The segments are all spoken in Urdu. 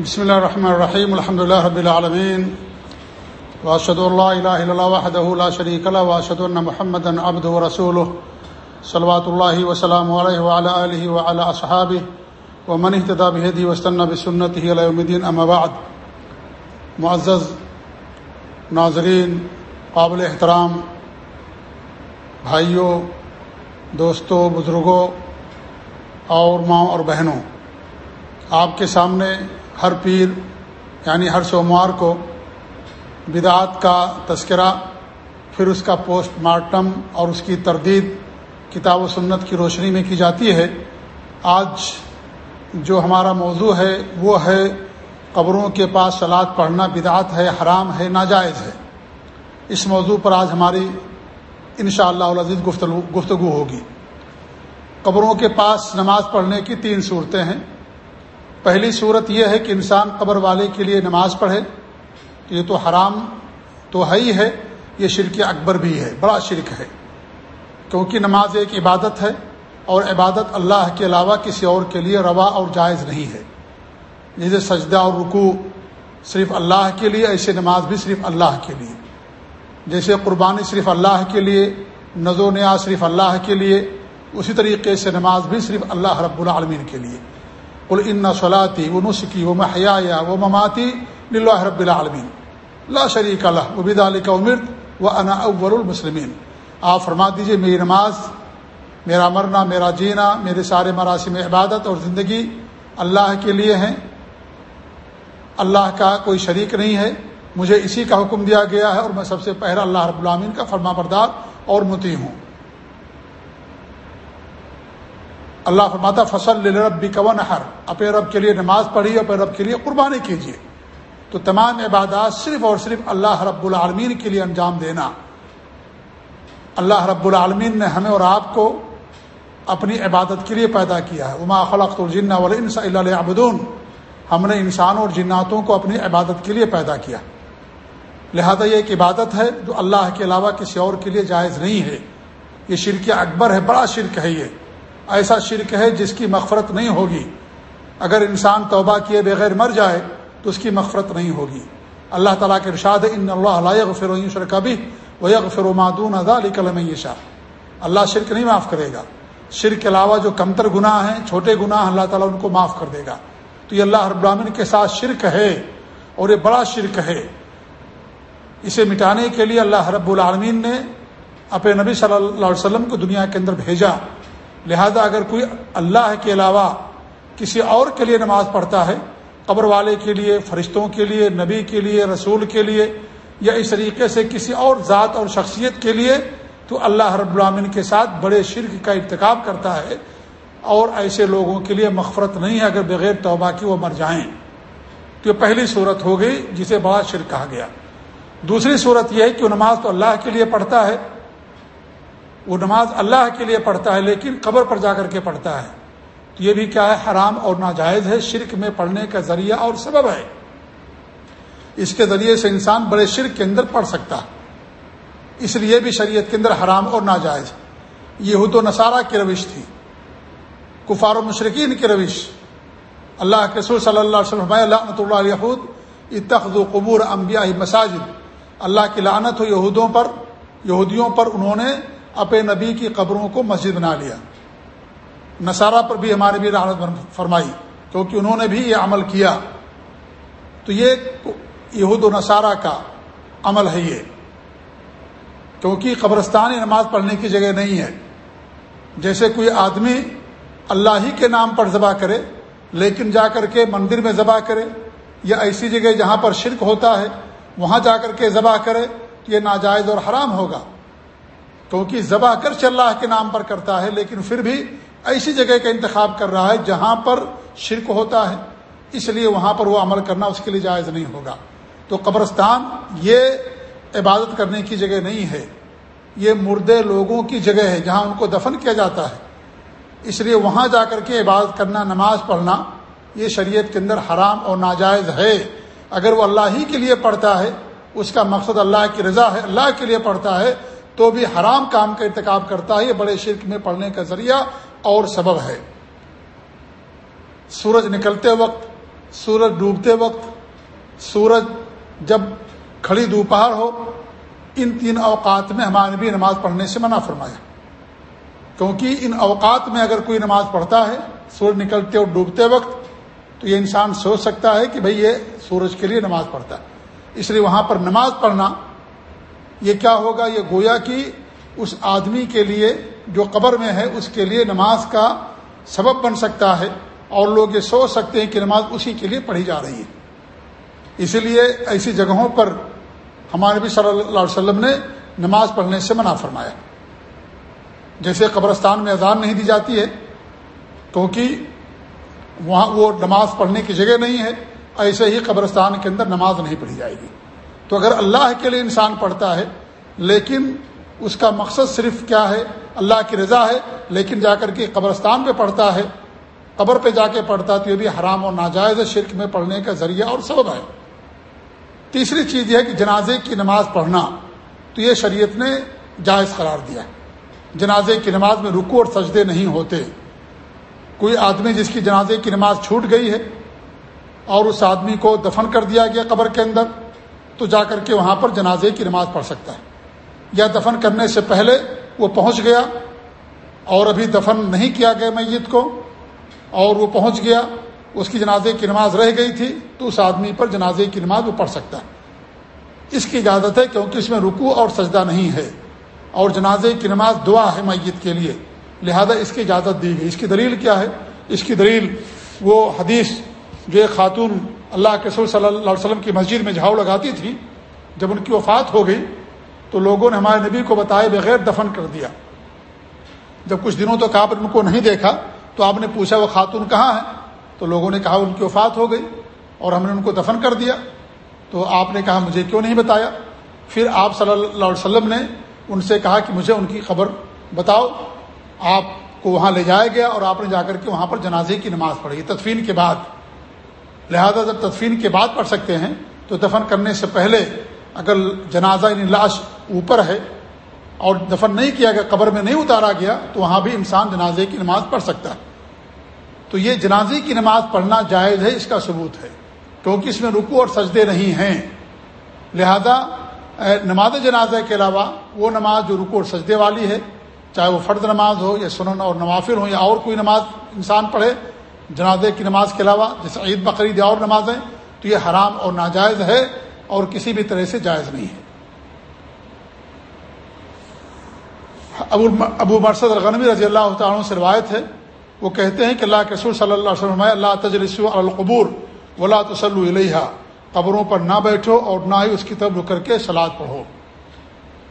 بسم اللہ الرحمن الرحیم، الحمد اللہ رب العالمین واشد اللہ الہ الا اللہ وحدہ لا شریک له واشهد ان محمدا عبده ورسوله صلوات اللہ وسلام علیہ وعلى آلہ وعلى اصحابہ۔ ومن اهتدى بهديه واستنى بسنته الى يوم الدين اما بعد۔ معزز ناظرین، قابل احترام، بھائیوں، دوستوں، بزرگوں، اور ماں اور بہنوں، آپ کے سامنے ہر پیر یعنی ہر سوموار کو بدعات کا تذکرہ، پھر اس کا پوسٹ مارٹم اور اس کی تردید کتاب و سنت کی روشنی میں کی جاتی ہے۔ آج جو ہمارا موضوع ہے، وہ ہے قبروں کے پاس سلاد پڑھنا بدعات ہے، حرام ہے، ناجائز ہے۔ اس موضوع پر آج ہماری ان شاء اللہ عزیز گفتگو ہوگی۔ قبروں کے پاس نماز پڑھنے کی تین صورتیں ہیں۔ پہلی صورت یہ ہے کہ انسان قبر والے کے لیے نماز پڑھے، یہ تو حرام تو ہے ہی ہے، یہ شرک اکبر بھی ہے، بڑا شرک ہے، کیونکہ نماز ایک عبادت ہے اور عبادت اللہ کے علاوہ کسی اور کے لیے روا اور جائز نہیں ہے۔ جیسے سجدہ اور رکوع صرف اللہ کے لیے، ایسے نماز بھی صرف اللہ کے لیے۔ جیسے قربانی صرف اللہ کے لیے نظو و نیا صرف اللہ کے لیے، اسی طریقے سے نماز بھی صرف اللہ رب العالمین کے لیے۔ قل ان صلاتی و نسخی و محیا و مماتی اللہ رب العالمین لا شریک اللہ وبید علی کا امرت و انا اول المسلمین آپ فرما دیجیے میری نماز، میرا مرنا، میرا جینا، میرے سارے مراسم عبادت اور زندگی اللہ کے لیے ہیں۔ اللہ کا کوئی شریک نہیں ہے۔ مجھے اسی کا حکم دیا گیا ہے اور میں سب سے پہلا اللہ رب العامین کا فرما بردار اور متی ہوں۔ اللہ فرماتا فصل رب بھی کون ہر اپنے رب کے لیے نماز پڑھی اپنے رب کے لیے قربانی کیجیے۔ تو تمام عبادات صرف اور صرف اللہ رب العالمین کے لیے انجام دینا۔ اللہ رب العالمین نے ہمیں اور آپ کو اپنی عبادت کے لیے پیدا کیا ہے۔ عما خلق الجن ولنس اللہ ابدون ہم نے انسانوں اور جناتوں کو اپنی عبادت کے لیے پیدا کیا۔ لہذا یہ ایک عبادت ہے جو اللہ کے علاوہ کسی اور کے لیے جائز نہیں ہے۔ یہ شرک اکبر ہے، بڑا شرک ہے یہ۔ ایسا شرک ہے جس کی مغفرت نہیں ہوگی۔ اگر انسان توبہ کیے بغیر مر جائے تو اس کی مغفرت نہیں ہوگی۔ اللہ تعالیٰ کے ارشاد ان اللہ علیہ فرو شرکبی و یغ فرمادون ادا علی کلم شاہ اللہ شرک نہیں معاف کرے گا۔ شرک کے علاوہ جو کمتر گناہ ہیں، چھوٹے گناہ، اللہ تعالیٰ ان کو معاف کر دے گا۔ تو یہ اللہ رب العالمین کے ساتھ شرک ہے اور یہ بڑا شرک ہے۔ اسے مٹانے کے لیے اللہ رب العالمین نے اپنے نبی صلی اللہ علیہ وسلم کو دنیا کے اندر بھیجا۔ لہذا اگر کوئی اللہ کے علاوہ کسی اور کے لیے نماز پڑھتا ہے، قبر والے کے لیے، فرشتوں کے لیے، نبی کے لیے، رسول کے لیے، یا اس طریقے سے کسی اور ذات اور شخصیت کے لیے، تو اللہ رب العامن کے ساتھ بڑے شرک کا ارتکاب کرتا ہے۔ اور ایسے لوگوں کے لیے مغفرت نہیں ہے اگر بغیر توبہ کی وہ مر جائیں۔ تو یہ پہلی صورت ہو گئی جسے بڑا شرک کہا گیا۔ دوسری صورت یہ ہے کہ وہ نماز تو اللہ کے لیے پڑھتا ہے وہ نماز اللہ کے لیے پڑھتا ہے لیکن قبر پر جا کر کے پڑھتا ہے۔ تو یہ بھی کیا ہے؟ حرام اور ناجائز ہے۔ شرک میں پڑھنے کا ذریعہ اور سبب ہے۔ اس کے ذریعے سے انسان بڑے شرک کے اندر پڑھ سکتا۔ ہے اس لیے بھی شریعت کے اندر حرام اور ناجائز۔ یہ حد و نصارہ کی روش تھی۔ کفار و مشرقین کی روش۔ اللہ کے رسول صلی اللہ علیہ وسلم اللہ اللہ علیہ اتخذ و قبور انبیاء مساجد۔ اللہ کی لعنت ہو یہودوں پر، یہودیوں پر انہوں نے اپنے نبی کی قبروں کو مسجد بنا لیا۔ نصارہ پر بھی ہمارے بھی رحمت فرمائی، کیونکہ انہوں نے بھی یہ عمل کیا۔ تو یہ یہود و نصارہ کا عمل ہے یہ۔ کیونکہ قبرستان نماز پڑھنے کی جگہ نہیں ہے۔ جیسے کوئی آدمی اللہ ہی کے نام پر ذبح کرے، لیکن جا کر کے مندر میں ذبح کرے، یا ایسی جگہ جہاں پر شرک ہوتا ہے، وہاں جا کر کے ذبح کرے یہ ناجائز اور حرام ہوگا۔ کیونکہ ذبح کر اللہ کے نام پر کرتا ہے، لیکن پھر بھی ایسی جگہ کا انتخاب کر رہا ہے جہاں پر شرک ہوتا ہے۔ اس لیے وہاں پر وہ عمل کرنا اس کے لیے جائز نہیں ہوگا۔ تو قبرستان یہ عبادت کرنے کی جگہ نہیں ہے۔ یہ مردے لوگوں کی جگہ ہے جہاں ان کو دفن کیا جاتا ہے۔ اس لیے وہاں جا کر کے عبادت کرنا، نماز پڑھنا، یہ شریعت کے اندر حرام اور ناجائز ہے۔ اگر وہ اللہ ہی کے لیے پڑھتا ہے، اس کا مقصد اللہ کی رضا ہے، اللہ کے لیے پڑھتا ہے تو بھی حرام کام کا ارتکاب کرتا ہے، یہ بڑے شرک میں پڑھنے کا ذریعہ اور سبب ہے۔ سورج نکلتے وقت، سورج ڈوبتے وقت، سورج جب کھڑی دوپہر ہو، ان تین اوقات میں ہمارے نبی نماز پڑھنے سے منع فرمایا۔ کیونکہ ان اوقات میں اگر کوئی نماز پڑھتا ہے، سورج نکلتے اور ڈوبتے وقت، تو یہ انسان سوچ سکتا ہے کہ بھئی یہ سورج کے لیے نماز پڑھتا ہے۔ اس لیے وہاں پر نماز پڑھنا یہ کیا ہوگا؟ یہ گویا کہ اس آدمی کے لیے جو قبر میں ہے، اس کے لیے نماز کا سبب بن سکتا ہے اور لوگ یہ سوچ سکتے ہیں کہ نماز اسی کے لیے پڑھی جا رہی ہے۔ اسی لیے ایسی جگہوں پر ہمارے نبی صلی اللہ علیہ وسلم نے نماز پڑھنے سے منع فرمایا۔ جیسے قبرستان میں اذان نہیں دی جاتی ہے، کیونکہ وہاں وہ نماز پڑھنے کی جگہ نہیں ہے، ایسے ہی قبرستان کے اندر نماز نہیں پڑھی جائے گی۔ تو اگر اللہ کے لیے انسان پڑھتا ہے، لیکن اس کا مقصد صرف کیا ہے؟ اللہ کی رضا ہے، لیکن جا کر کے قبرستان پہ پڑھتا ہے، قبر پہ جا کے پڑھتا تو یہ بھی حرام اور ناجائز شرک میں پڑھنے کا ذریعہ اور سبب ہے۔ تیسری چیز یہ ہے کہ جنازے کی نماز پڑھنا، تو یہ شریعت نے جائز قرار دیا جنازے کی نماز میں رکو اور سجدے نہیں ہوتے۔ کوئی آدمی جس کی جنازے کی نماز چھوٹ گئی ہے اور اس آدمی کو دفن کر دیا گیا قبر کے اندر تو جا کر کے وہاں پر جنازے کی نماز پڑھ سکتا ہے۔ یا دفن کرنے سے پہلے وہ پہنچ گیا اور ابھی دفن نہیں کیا گیا میت کو، اور وہ پہنچ گیا، اس کی جنازے کی نماز رہ گئی تھی، تو اس آدمی پر جنازے کی نماز وہ پڑھ سکتا ہے۔ اس کی اجازت ہے کیونکہ اس میں رکو اور سجدہ نہیں ہے، اور جنازے کی نماز دعا ہے میت کے لیے۔ لہذا اس کی اجازت دی گئی۔ اس کی دلیل کیا ہے؟ اس کی دلیل وہ حدیث جو ایک خاتون اللہ کے صلی اللہ علیہ وسلم کی مسجد میں جھاؤ لگاتی تھی، جب ان کی وفات ہو گئی، تو لوگوں نے ہمارے نبی کو بتائے بغیر دفن کر دیا۔ جب کچھ دنوں تک آپ نے ان کو نہیں دیکھا، تو آپ نے پوچھا، وہ خاتون کہاں ہے تو لوگوں نے کہا، ان کی وفات ہو گئی اور ہم نے ان کو دفن کر دیا۔ تو آپ نے کہا، مجھے کیوں نہیں بتایا؟ پھر آپ صلی اللہ علیہ وسلم نے ان سے کہا کہ مجھے ان کی خبر بتاؤ۔ آپ کو وہاں لے جایا گیا اور آپ نے جا کر کے وہاں پر جنازے کی نماز پڑھی۔ تدفین کے بعد لہذا جب تدفین کے بعد پڑھ سکتے ہیں، تو دفن کرنے سے پہلے اگر جنازہ یعنی لاش اوپر ہے اور دفن نہیں کیا گیا، قبر میں نہیں اتارا گیا، تو وہاں بھی انسان جنازے کی نماز پڑھ سکتا ہے۔ تو یہ جنازے کی نماز پڑھنا جائز ہے، اس کا ثبوت ہے۔ کیونکہ اس میں رکو اور سجدے نہیں ہیں۔ لہذا نماز جنازہ کے علاوہ وہ نماز جو رکو اور سجدے والی ہے، چاہے وہ فرد نماز ہو یا سنن اور نوافر ہو یا اور کوئی نماز انسان پڑھے جنازے کی نماز کے علاوہ جیسے عید بقرعید اور نمازیں، تو یہ حرام اور ناجائز ہے اور کسی بھی طرح سے جائز نہیں ہے۔ ابو ابو مرسد الغنوی رضی اللہ تعالیٰ سے روایت ہے، وہ کہتے ہیں کہ اللہ کے سر صلی اللہ علیہ وسلم اللہ تجلس القبور ولا تسلو علیہ قبروں پر نہ بیٹھو اور نہ ہی اس کی طرف رک کر کے سلاد پڑھو۔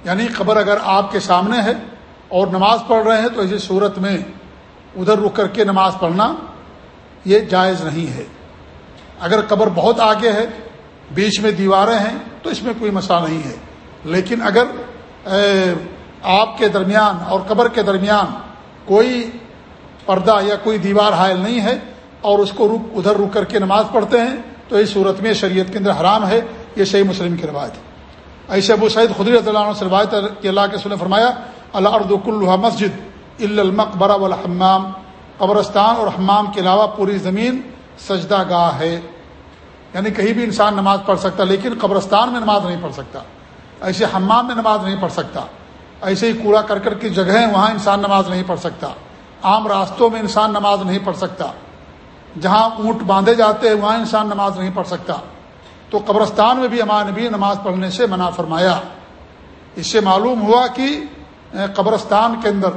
یعنی قبر اگر آپ کے سامنے ہے اور نماز پڑھ رہے ہیں تو ایسی صورت میں ادھر رک کر کے نماز پڑھنا یہ جائز نہیں ہے۔ اگر قبر بہت آگے ہے، بیچ میں دیواریں ہیں، تو اس میں کوئی مسئلہ نہیں ہے۔ لیکن اگر آپ کے درمیان اور قبر کے درمیان کوئی پردہ یا کوئی دیوار حائل نہیں ہے اور اس کو رک، ادھر رک کر کے نماز پڑھتے ہیں، تو اس صورت میں شریعت کے اندر حرام ہے۔ یہ صحیح مسلم کی روایت ہے۔ ایسے ابو سعید خدری رضی اللہ عنہ سے روایت کہ اللہ کے نے فرمایا اللہ ارد کلّہ مسجد المقبر والحمام۔ قبرستان اور حمام کے علاوہ پوری زمین سجدہ گاہ ہے۔ یعنی کہیں بھی انسان نماز پڑھ سکتا، لیکن قبرستان میں نماز نہیں پڑھ سکتا۔ ایسے حمام میں نماز نہیں پڑھ سکتا۔ ایسے ہی کوڑا کرکٹ کی جگہیں وہاں انسان نماز نہیں پڑھ سکتا۔ عام راستوں میں انسان نماز نہیں پڑھ سکتا۔ جہاں اونٹ باندھے جاتے ہیں، وہاں انسان نماز نہیں پڑھ سکتا۔ تو قبرستان میں بھی امان نبی نماز پڑھنے سے منع فرمایا۔ اس سے معلوم ہوا کہ قبرستان کے اندر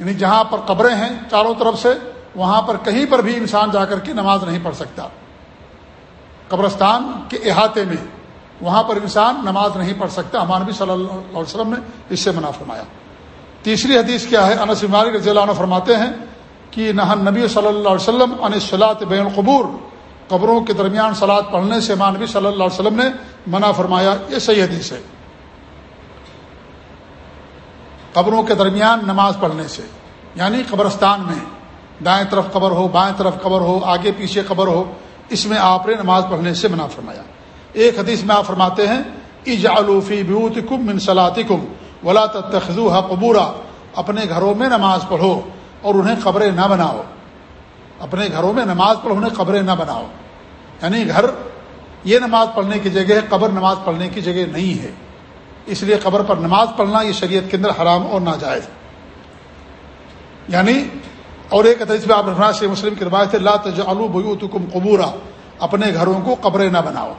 یعنی جہاں پر قبریں ہیں چاروں طرف سے، وہاں پر کہیں پر بھی انسان جا کر کے نماز نہیں پڑھ سکتا۔ قبرستان کے احاطے میں وہاں پر انسان نماز نہیں پڑھ سکتا۔ ہمارے نبی صلی اللہ علیہ وسلم نے اس سے منع فرمایا۔ تیسری حدیث کیا ہے؟ انس مالک رضی اللہ عنہ فرماتے ہیں کہ نہ نبی صلی اللہ علیہ وسلم ان صلاحت بین القبور۔ قبروں کے درمیان سلاد پڑھنے سے نبی صلی اللہ علیہ وسلم نے منع فرمایا۔ یہ صحیح حدیث ہے۔ قبروں کے درمیان نماز پڑھنے سے یعنی قبرستان میں دائیں طرف قبر ہو، بائیں طرف قبر ہو، آگے پیچھے قبر ہو، اس میں آپ نے نماز پڑھنے سے منع فرمایا۔ ایک حدیث میں آپ فرماتے ہیں ایج الوفی بیوت کم منسلاتی کم ولا تخذو قبورا اپنے گھروں میں نماز پڑھو اور انہیں قبریں نہ بناؤ۔ اپنے گھروں میں نماز پڑھو، انہیں قبریں نہ بناؤ۔ یعنی گھر، یہ نماز پڑھنے کی جگہ ہے، قبر نماز پڑھنے کی جگہ نہیں ہے۔ اس لیے قبر پر نماز پڑھنا یہ شریعت کے اندر حرام اور ناجائز۔ یعنی اور ایک حدیث میں آپ سے مسلم کی روایت اللہ تجعلوا بیوتکم قبورا، اپنے گھروں کو قبریں نہ بناؤ۔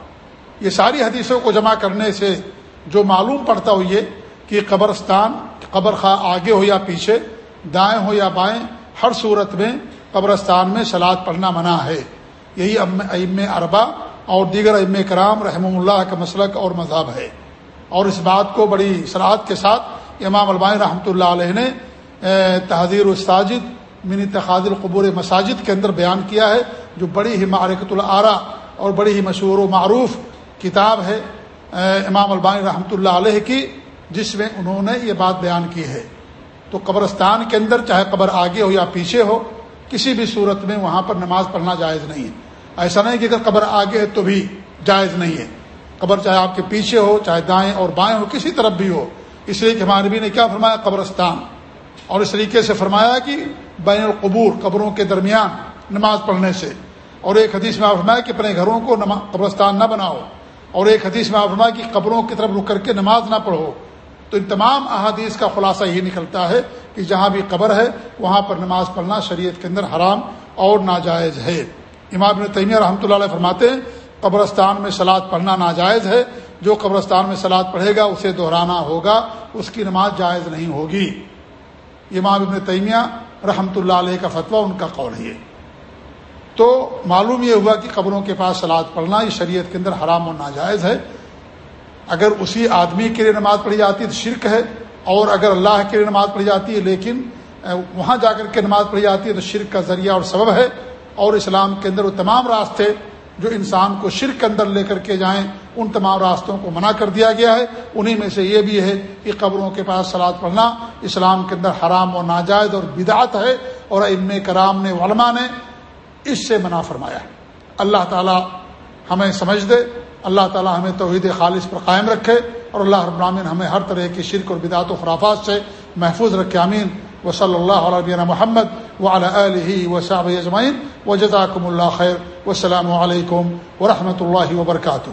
یہ ساری حدیثوں کو جمع کرنے سے جو معلوم پڑتا ہو یہ کہ قبرستان، قبر خواہ آگے ہو یا پیچھے، دائیں ہو یا بائیں، ہر صورت میں قبرستان میں سلاد پڑھنا منع ہے۔ یہی ام اربا اور دیگر ام کرام رحم اللہ کا مسلک اور مذہب ہے۔ اور اس بات کو بڑی صلاحت کے ساتھ امام البائن رحمۃ اللہ علیہ نے تحذیر الساجد منی تخاذ القبور مساجد کے اندر بیان کیا ہے، جو بڑی ہی معرکت العرا اور بڑی ہی مشہور و معروف کتاب ہے امام البانی رحمۃ اللہ علیہ کی، جس میں انہوں نے یہ بات بیان کی ہے۔ تو قبرستان کے اندر چاہے قبر آگے ہو یا پیچھے ہو، کسی بھی صورت میں وہاں پر نماز پڑھنا جائز نہیں ہے۔ ایسا نہیں کہ اگر قبر آگے ہے تو بھی جائز نہیں ہے۔ قبر چاہے آپ کے پیچھے ہو، چاہے دائیں اور بائیں ہو، کسی طرف بھی ہو۔ اس لیے کہ ہمارے نبی نے کیا فرمایا؟ قبرستان۔ اور اس طریقے سے فرمایا کہ بین القبور، قبروں کے درمیان نماز پڑھنے سے۔ اور ایک حدیث میں آپ فرمایا کہ اپنے گھروں کو قبرستان نہ بناؤ۔ اور ایک حدیث میں آپ فرمایا کہ قبروں کی طرف رک کر کے نماز نہ پڑھو۔ تو ان تمام احادیث کا خلاصہ یہی نکلتا ہے کہ جہاں بھی قبر ہے، وہاں پر نماز پڑھنا شریعت کے اندر حرام اور ناجائز ہے۔ امام ابن تیمیہ رحمۃ اللہ علیہ فرماتے ہیں قبرستان میں سلاد پڑھنا ناجائز ہے۔ جو قبرستان میں سلاد پڑھے گا، اسے دہرانا ہوگا۔ اس کی نماز جائز نہیں ہوگی۔ امام ابن تیمیہ رحمۃ اللہ علیہ کا فتویٰ ان کا قول ہے۔ تو معلوم یہ ہوا کہ قبروں کے پاس سلاد پڑھنا یہ شریعت کے اندر حرام و ناجائز ہے۔ اگر اسی آدمی کے لیے نماز پڑھی جاتی ہے تو شرک ہے۔ اور اگر اللہ کے لیے نماز پڑھی جاتی ہے، لیکن وہاں جا کر کے نماز پڑھی جاتی ہے تو شرک کا ذریعہ اور سبب ہے۔ اور اسلام کے اندر وہ تمام راستے جو انسان کو شرک کے اندر لے کر کے جائیں، ان تمام راستوں کو منع کر دیا گیا ہے۔ انہی میں سے یہ بھی ہے کہ قبروں کے پاس سلاد پڑھنا اسلام کے اندر حرام و ناجائز اور بدعت ہے اور ام کرام نے، علماء نے اس سے منع فرمایا ہے۔ اللہ تعالی ہمیں سمجھ دے، اللہ تعالی ہمیں توحید خالص پر قائم رکھے اور اللہ رب العالمین ہمیں ہر طرح کی شرک اور بدعت و خرافات سے محفوظ رکھے امین و صلی اللہ علیہ محمد و علیہ و صاب اجمعین۔ و جزاکم اللہ خیر و السلام علیکم و رحمۃ اللہ وبرکاتہ